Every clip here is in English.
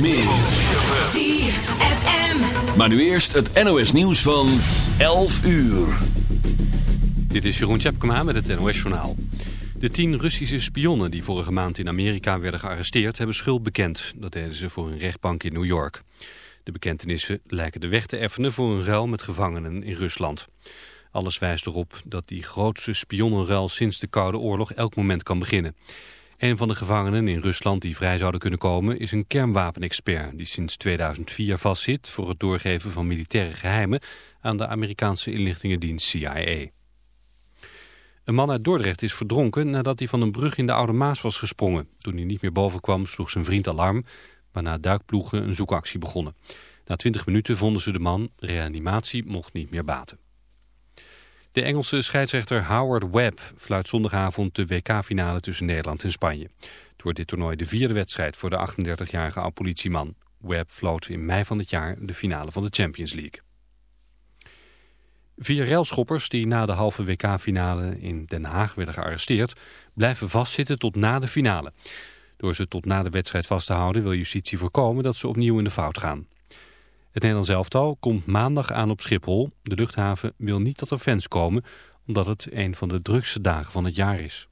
meer. ZFM. Maar nu eerst het NOS nieuws van 11 uur. Dit is Jeroen Tjepkema met het NOS Journaal. De tien Russische spionnen die vorige maand in Amerika werden gearresteerd... hebben schuld bekend. Dat deden ze voor een rechtbank in New York. De bekentenissen lijken de weg te effenen voor een ruil met gevangenen in Rusland. Alles wijst erop dat die grootste spionnenruil sinds de Koude Oorlog elk moment kan beginnen. Een van de gevangenen in Rusland die vrij zouden kunnen komen is een kernwapenexpert die sinds 2004 vastzit voor het doorgeven van militaire geheimen aan de Amerikaanse inlichtingendienst CIA. Een man uit Dordrecht is verdronken nadat hij van een brug in de Oude Maas was gesprongen. Toen hij niet meer boven kwam sloeg zijn vriend alarm, waarna duikploegen een zoekactie begonnen. Na 20 minuten vonden ze de man, reanimatie mocht niet meer baten. De Engelse scheidsrechter Howard Webb fluit zondagavond de WK-finale tussen Nederland en Spanje. Het wordt dit toernooi de vierde wedstrijd voor de 38-jarige oud-politieman. Webb floot in mei van het jaar de finale van de Champions League. Vier railschoppers die na de halve WK-finale in Den Haag werden gearresteerd... blijven vastzitten tot na de finale. Door ze tot na de wedstrijd vast te houden wil justitie voorkomen dat ze opnieuw in de fout gaan. Het Nederlands elftal komt maandag aan op Schiphol. De luchthaven wil niet dat er fans komen, omdat het een van de drukste dagen van het jaar is.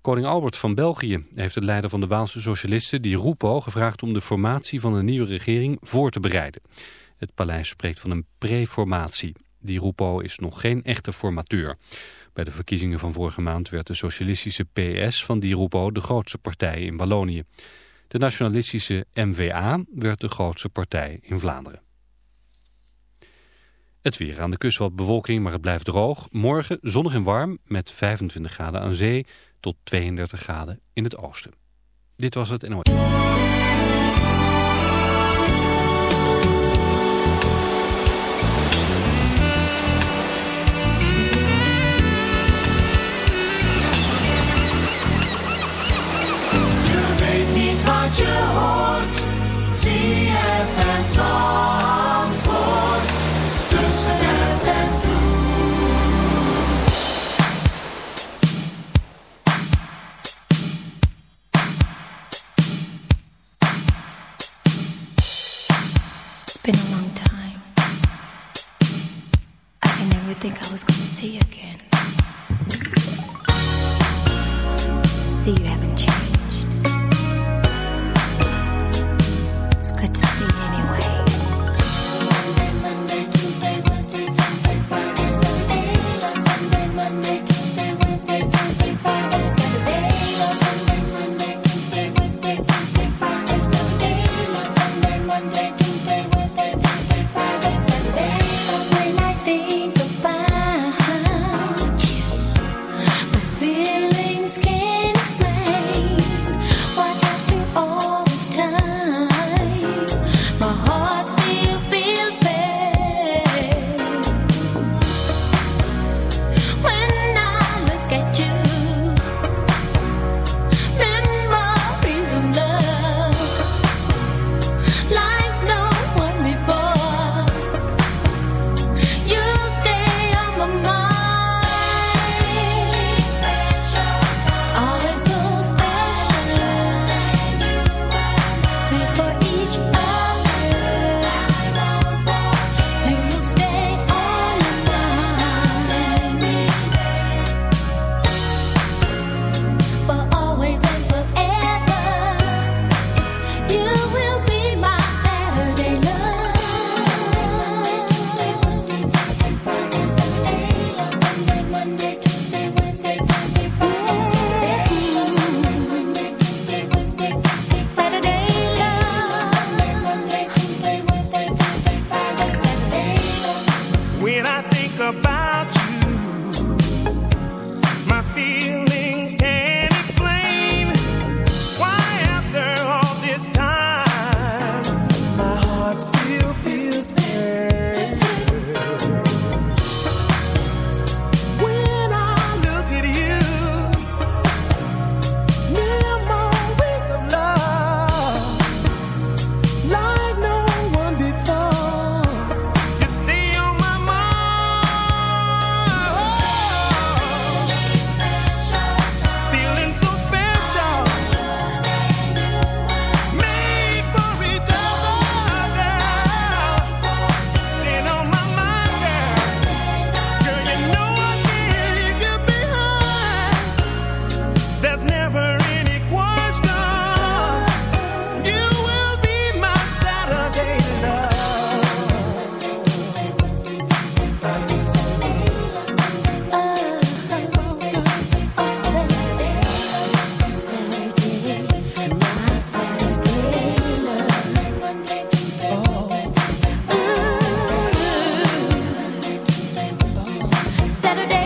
Koning Albert van België heeft de leider van de Waalse socialisten, Di Rupo, gevraagd om de formatie van een nieuwe regering voor te bereiden. Het paleis spreekt van een preformatie. Di Rupo is nog geen echte formateur. Bij de verkiezingen van vorige maand werd de socialistische PS van Di Rupo de grootste partij in Wallonië. De nationalistische MVA werd de grootste partij in Vlaanderen. Het weer aan de kust wat bewolking, maar het blijft droog. Morgen zonnig en warm met 25 graden aan zee tot 32 graden in het oosten. Dit was het NOS. It's been a long time. I can never think I was going to see you again. See, you Saturday.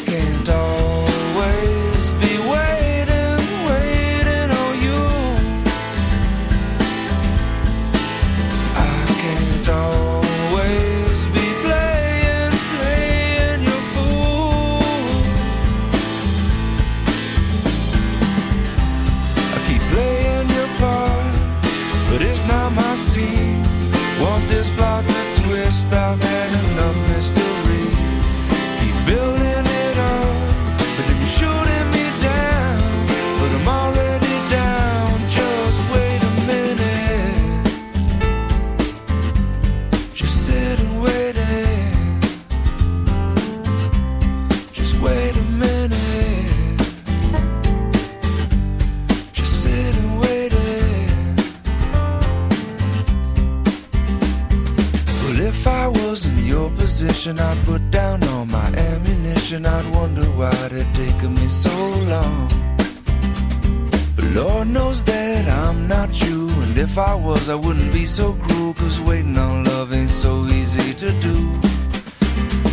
Lord knows that I'm not you. And if I was, I wouldn't be so cruel. Cause waiting on love ain't so easy to do.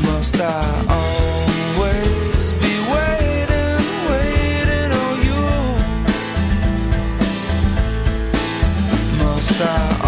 Must I always be waiting, waiting on you? Must I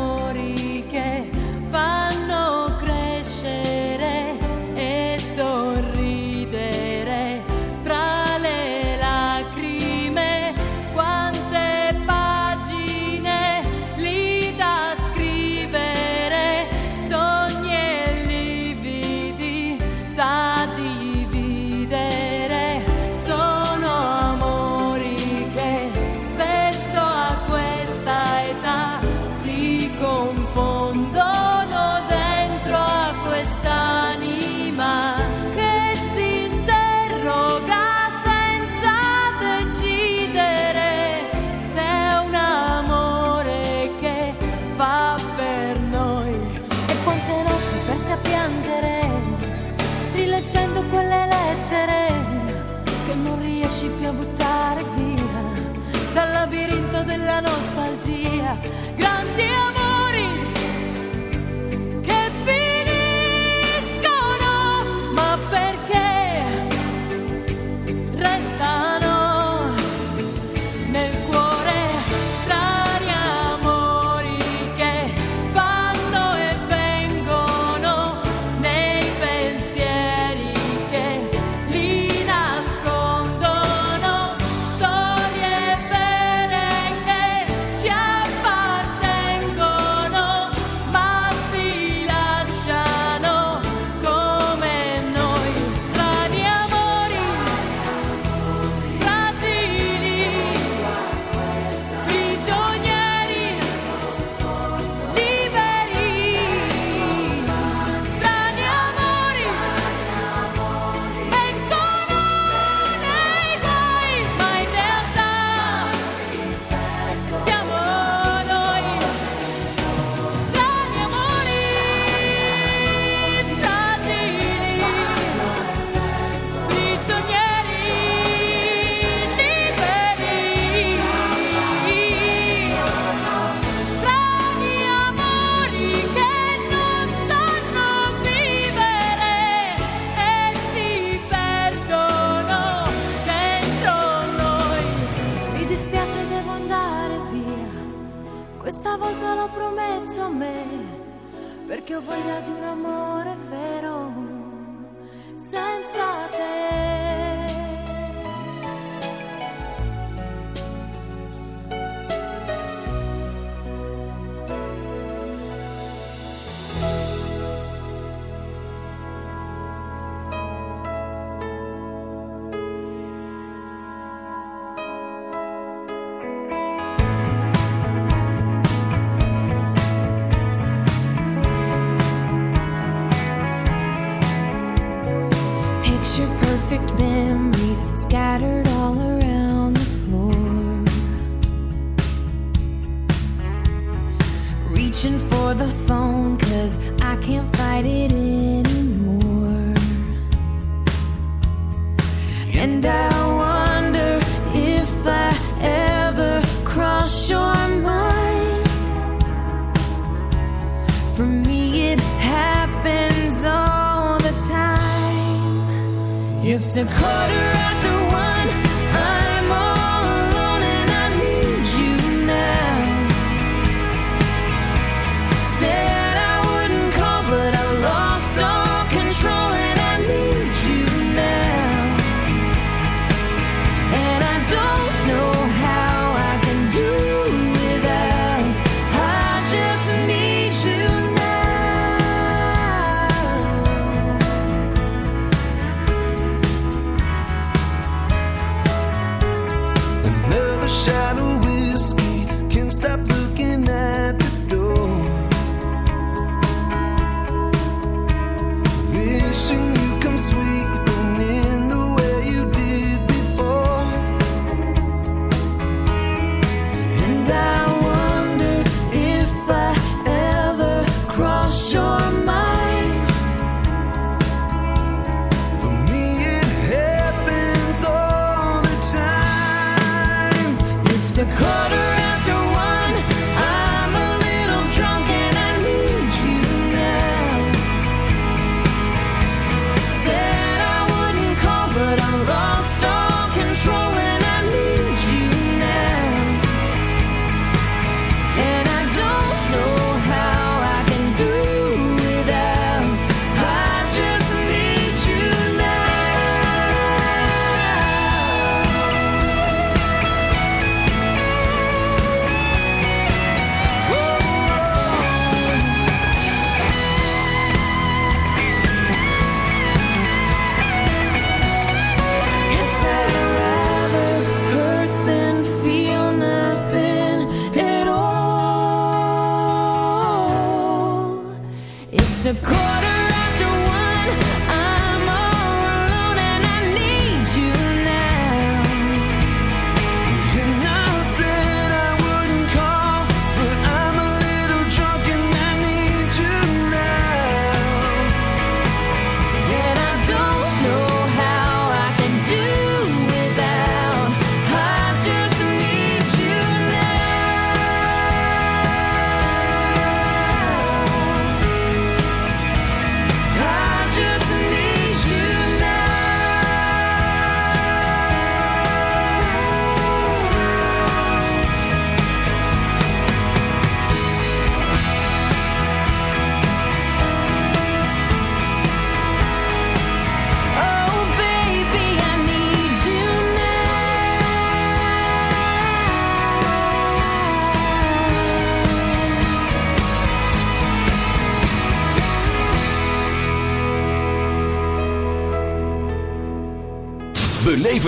dispiace, devo andare via. Questa volta l'ho promesso a me, perché ho voglia di un amore vero, senza te.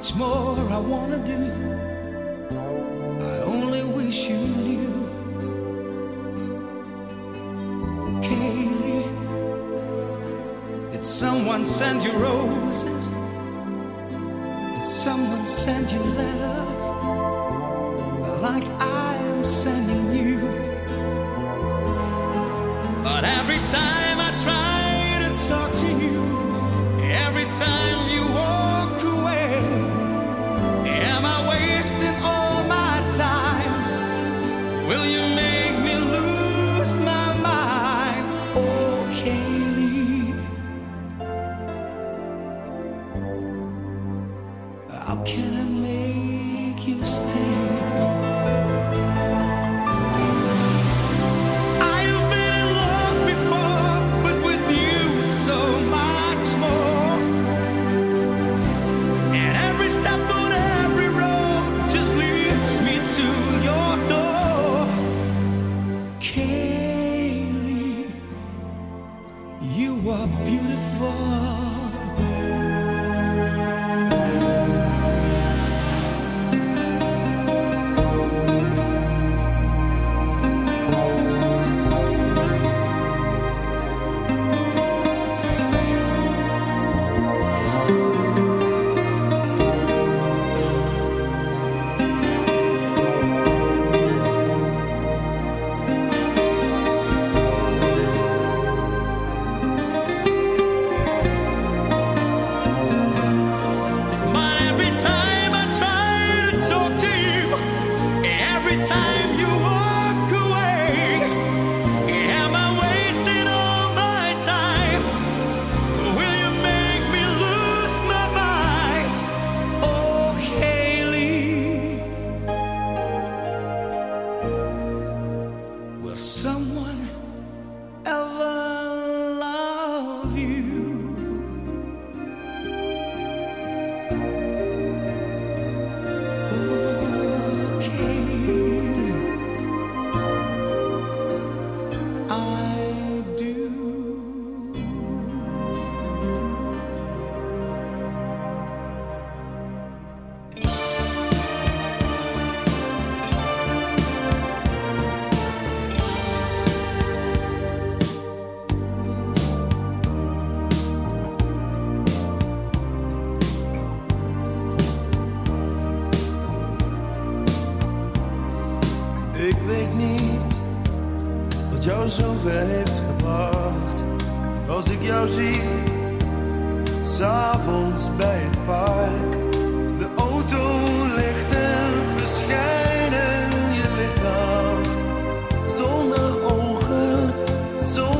much more. so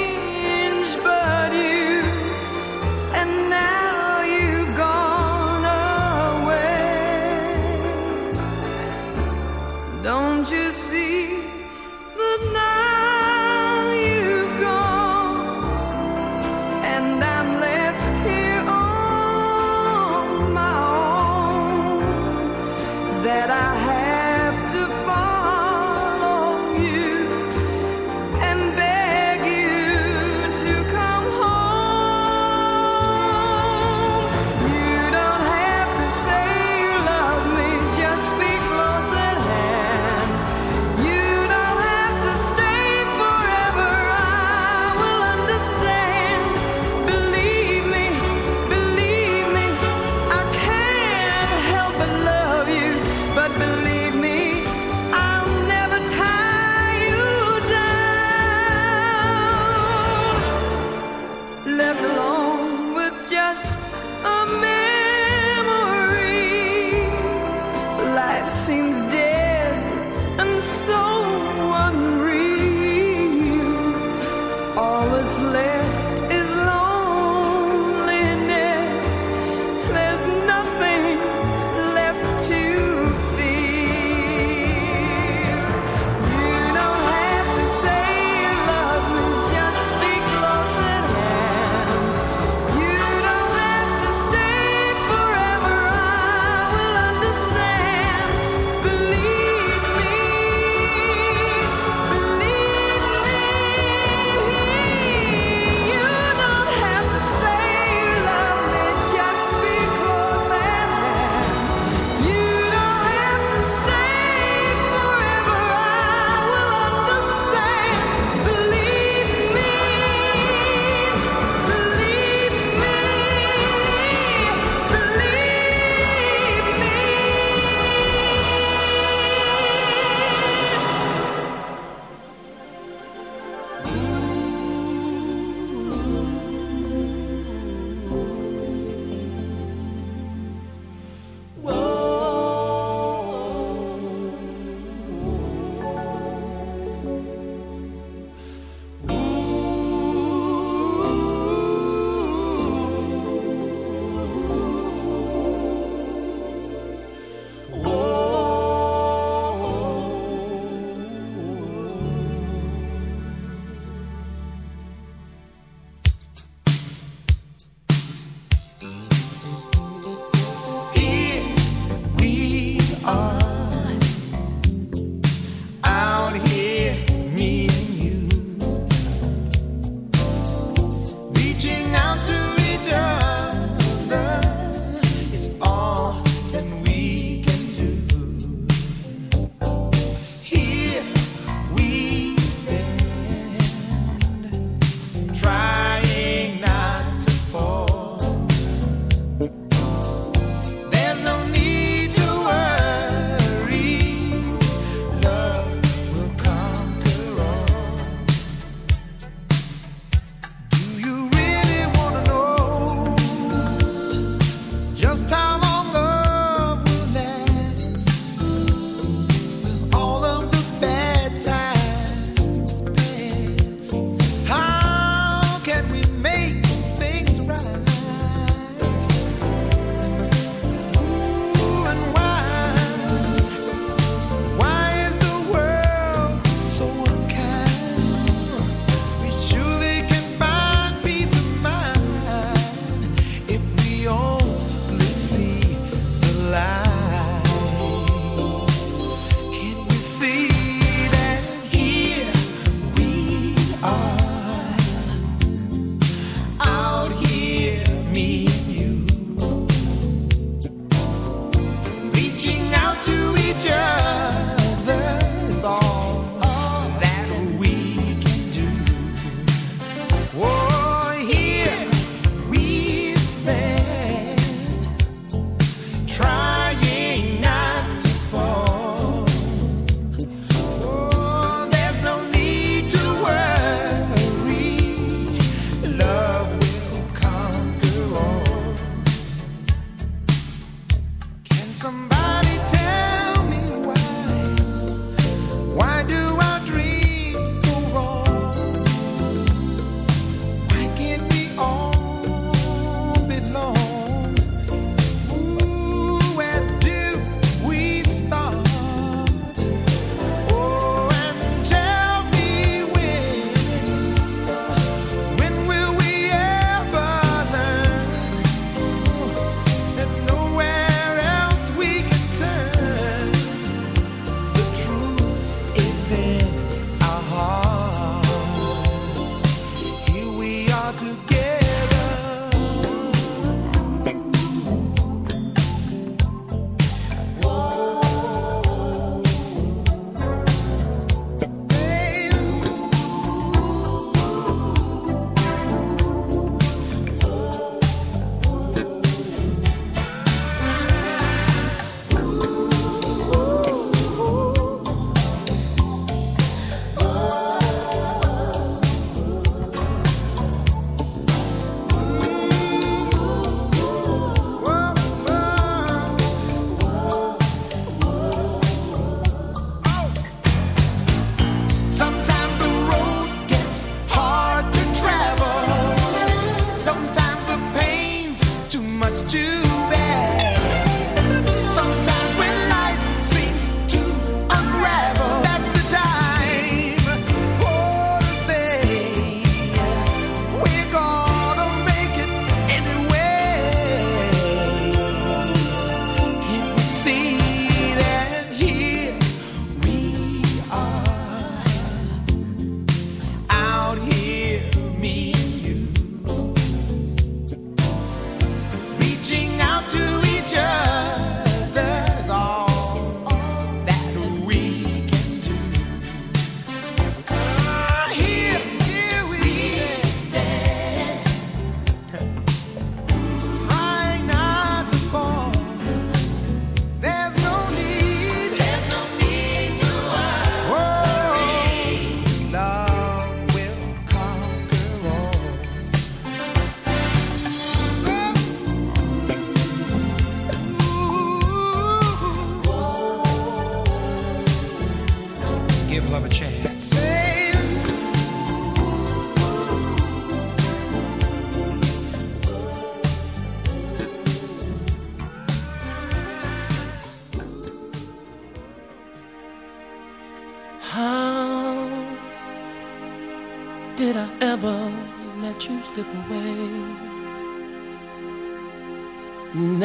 see.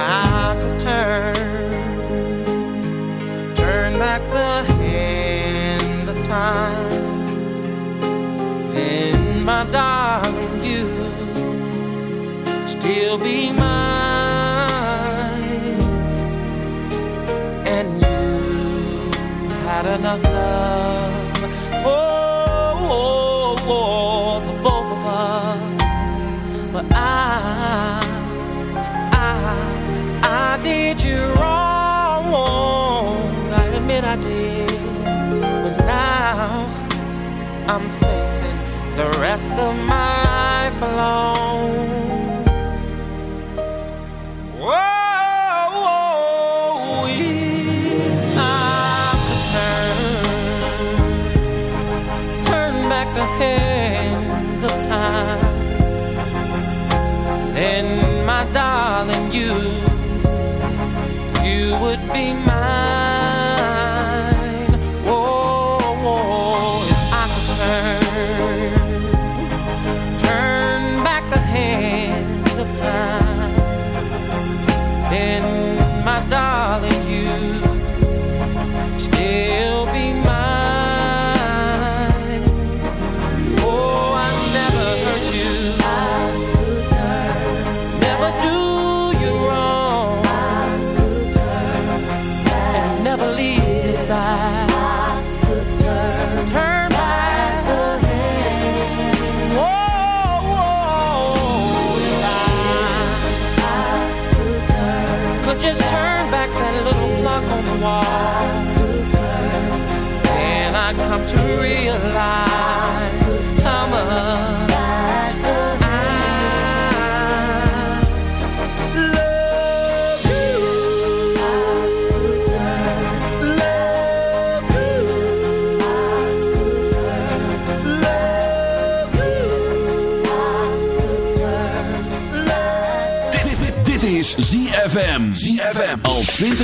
I could turn, turn back the hands of time, then my darling, you still be mine, and you had enough love I'm facing the rest of my life alone.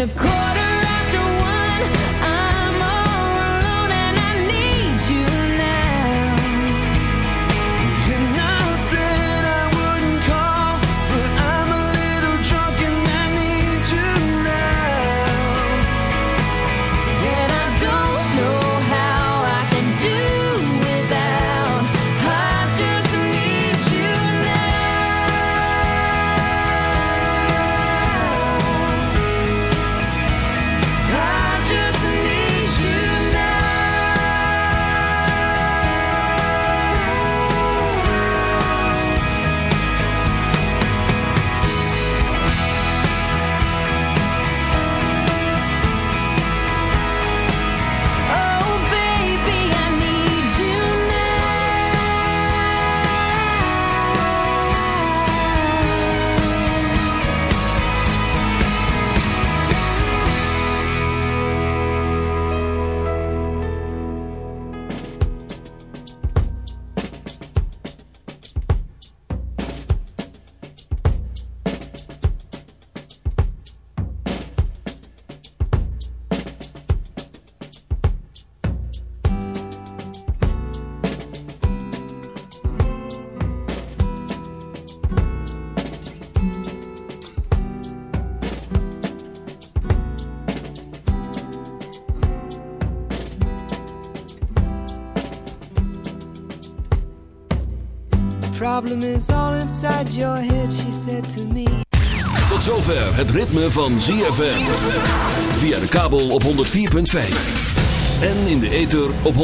A quarter. problem is all inside your head, she said to me. Tot zover het ritme van ZFM. Via de kabel op 104.5. En in de ether op 106.9.